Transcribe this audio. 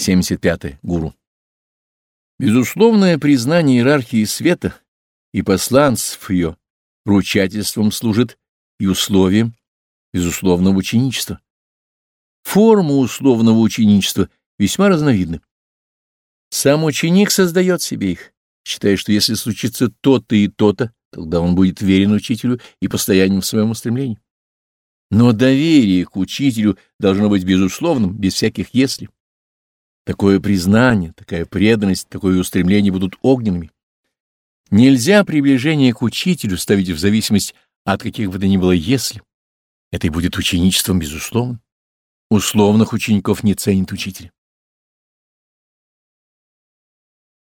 75. -е. Гуру. Безусловное признание иерархии света и посланцев ее ручательством служит и условием безусловного ученичества. Форма условного ученичества весьма разновидна. Сам ученик создает себе их, считая, что если случится то-то и то-то, тогда он будет верен учителю и постоянен в своем устремлении. Но доверие к учителю должно быть безусловным, без всяких «если». Такое признание, такая преданность, такое устремление будут огненными. Нельзя приближение к учителю ставить в зависимость от каких бы то ни было «если». Это и будет ученичеством, безусловно. Условных учеников не ценит учитель.